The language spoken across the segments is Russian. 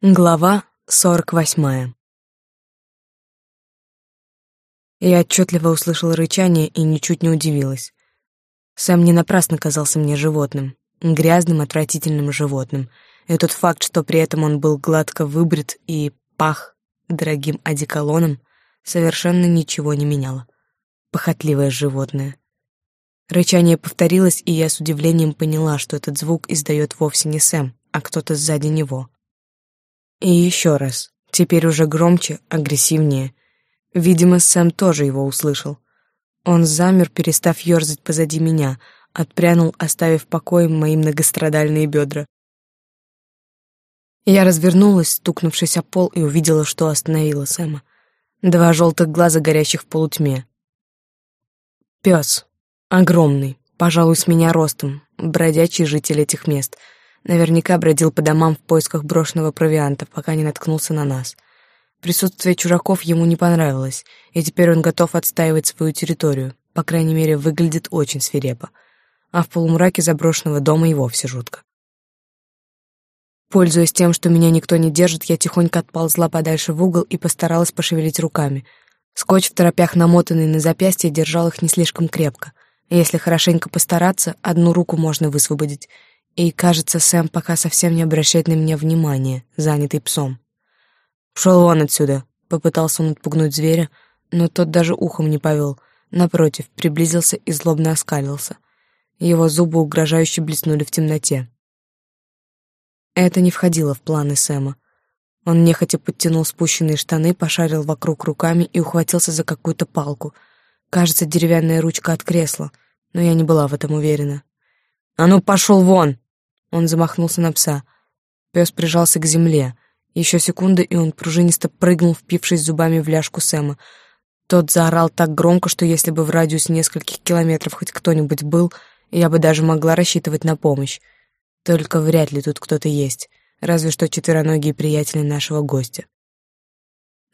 Глава сорок восьмая Я отчетливо услышала рычание и ничуть не удивилась. Сам не напрасно казался мне животным, грязным, отвратительным животным, и тот факт, что при этом он был гладко выбрит и пах дорогим одеколоном, совершенно ничего не меняло. Похотливое животное. Рычание повторилось, и я с удивлением поняла, что этот звук издает вовсе не Сэм, а кто-то сзади него. И еще раз, теперь уже громче, агрессивнее. Видимо, Сэм тоже его услышал. Он замер, перестав ерзать позади меня, отпрянул, оставив в покое мои многострадальные бедра. Я развернулась, стукнувшись о пол, и увидела, что остановила Сэма. Два желтых глаза, горящих в полутьме. Пес. Огромный, пожалуй, с меня ростом, бродячий житель этих мест — Наверняка бродил по домам в поисках брошенного провианта, пока не наткнулся на нас. Присутствие чужаков ему не понравилось, и теперь он готов отстаивать свою территорию. По крайней мере, выглядит очень свирепо. А в полумраке заброшенного дома и вовсе жутко. Пользуясь тем, что меня никто не держит, я тихонько отползла подальше в угол и постаралась пошевелить руками. Скотч в торопях намотанный на запястье держал их не слишком крепко. Если хорошенько постараться, одну руку можно высвободить — и, кажется, Сэм пока совсем не обращает на меня внимания, занятый псом. «Шел вон отсюда!» — попытался он отпугнуть зверя, но тот даже ухом не повел. Напротив, приблизился и злобно оскалился. Его зубы угрожающе блеснули в темноте. Это не входило в планы Сэма. Он нехотя подтянул спущенные штаны, пошарил вокруг руками и ухватился за какую-то палку. Кажется, деревянная ручка от кресла, но я не была в этом уверена. «А ну, пошел вон!» Он замахнулся на пса. Пес прижался к земле. Еще секунда, и он пружинисто прыгнул, впившись зубами в ляжку Сэма. Тот заорал так громко, что если бы в радиусе нескольких километров хоть кто-нибудь был, я бы даже могла рассчитывать на помощь. Только вряд ли тут кто-то есть, разве что четвероногие приятели нашего гостя.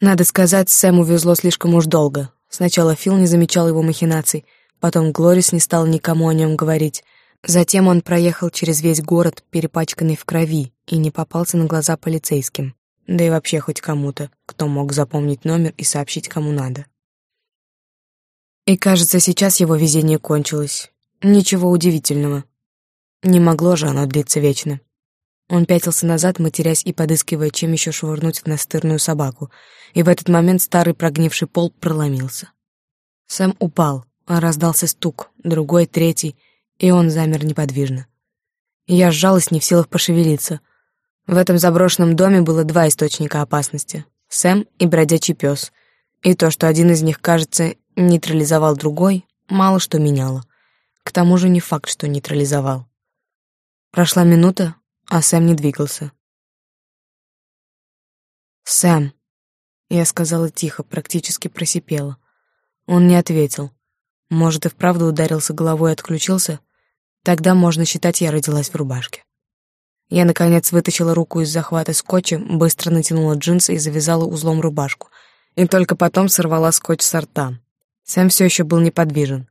Надо сказать, Сэму везло слишком уж долго. Сначала Фил не замечал его махинаций, потом Глорис не стал никому о нем говорить, Затем он проехал через весь город, перепачканный в крови, и не попался на глаза полицейским, да и вообще хоть кому-то, кто мог запомнить номер и сообщить кому надо. И кажется, сейчас его везение кончилось. Ничего удивительного. Не могло же оно длиться вечно. Он пятился назад, матерясь и подыскивая, чем еще швырнуть в настырную собаку, и в этот момент старый прогнивший пол проломился. Сэм упал, раздался стук, другой, третий — и он замер неподвижно. Я сжалась, не в силах пошевелиться. В этом заброшенном доме было два источника опасности — Сэм и бродячий пес. И то, что один из них, кажется, нейтрализовал другой, мало что меняло. К тому же не факт, что нейтрализовал. Прошла минута, а Сэм не двигался. «Сэм», — я сказала тихо, практически просипела. Он не ответил. Может, и вправду ударился головой и отключился? Тогда можно считать, я родилась в рубашке. Я, наконец, вытащила руку из захвата скотча, быстро натянула джинсы и завязала узлом рубашку. И только потом сорвала скотч с рта. Сэм все еще был неподвижен.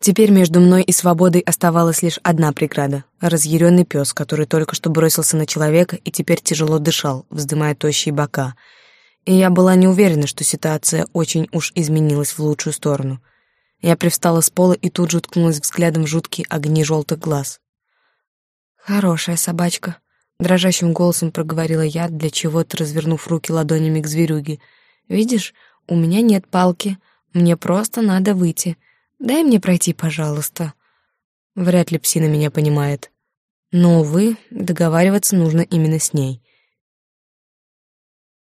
Теперь между мной и свободой оставалась лишь одна преграда — разъяренный пес, который только что бросился на человека и теперь тяжело дышал, вздымая тощие бока. И я была не уверена, что ситуация очень уж изменилась в лучшую сторону — я привстала с пола и тут же уткнулась взглядом в жуткие огни желтых глаз. «Хорошая собачка», — дрожащим голосом проговорила я, для чего-то развернув руки ладонями к зверюге. «Видишь, у меня нет палки, мне просто надо выйти. Дай мне пройти, пожалуйста». Вряд ли псина меня понимает. Но, увы, договариваться нужно именно с ней.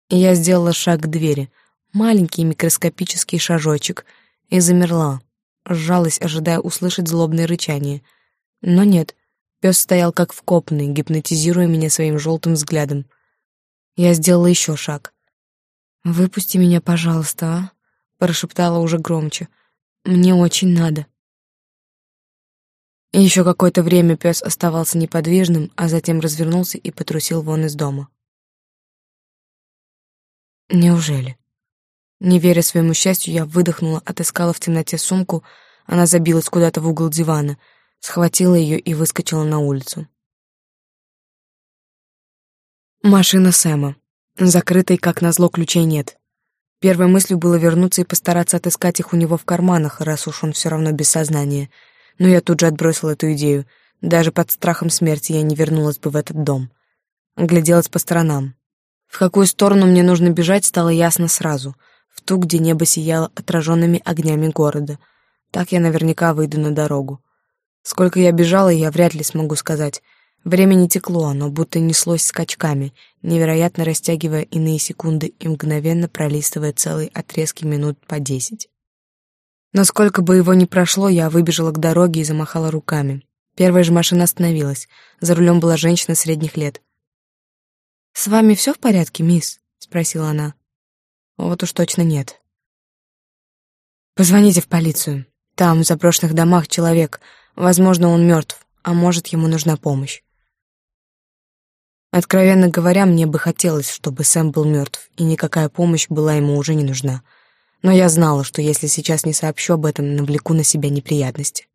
Я сделала шаг к двери, маленький микроскопический шажочек — и замерла, сжалась, ожидая услышать злобное рычание. Но нет, пес стоял как вкопанный, гипнотизируя меня своим желтым взглядом. Я сделала еще шаг. «Выпусти меня, пожалуйста, а?» — прошептала уже громче. «Мне очень надо». Еще какое-то время пес оставался неподвижным, а затем развернулся и потрусил вон из дома. Неужели? Не веря своему счастью, я выдохнула, отыскала в темноте сумку, она забилась куда-то в угол дивана, схватила ее и выскочила на улицу. Машина Сэма. Закрытой, как назло, ключей нет. Первой мыслью было вернуться и постараться отыскать их у него в карманах, раз уж он все равно без сознания. Но я тут же отбросила эту идею. Даже под страхом смерти я не вернулась бы в этот дом. Гляделась по сторонам. В какую сторону мне нужно бежать, стало ясно сразу. В ту, где небо сияло отраженными огнями города. Так я наверняка выйду на дорогу. Сколько я бежала, я вряд ли смогу сказать. Время не текло, оно будто неслось скачками, невероятно растягивая иные секунды и мгновенно пролистывая целые отрезки минут по десять. Но сколько бы его ни прошло, я выбежала к дороге и замахала руками. Первая же машина остановилась. За рулем была женщина средних лет. «С вами все в порядке, мисс?» — спросила она. «Вот уж точно нет». «Позвоните в полицию. Там, в заброшенных домах, человек. Возможно, он мертв, а может, ему нужна помощь». Откровенно говоря, мне бы хотелось, чтобы Сэм был мертв, и никакая помощь была ему уже не нужна. Но я знала, что если сейчас не сообщу об этом, навлеку на себя неприятности.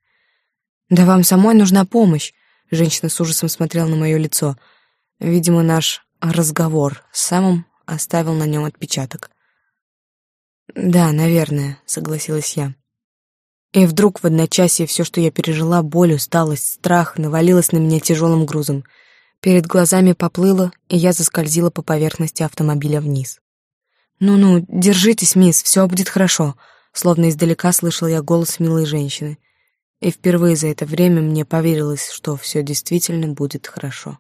«Да вам самой нужна помощь», — женщина с ужасом смотрела на мое лицо. Видимо, наш разговор с Сэмом оставил на нем отпечаток. «Да, наверное», — согласилась я. И вдруг в одночасье все, что я пережила, боль, усталость, страх, навалилось на меня тяжелым грузом — Перед глазами поплыло, и я заскользила по поверхности автомобиля вниз. «Ну-ну, держитесь, мисс, все будет хорошо», словно издалека слышала я голос милой женщины. И впервые за это время мне поверилось, что все действительно будет хорошо.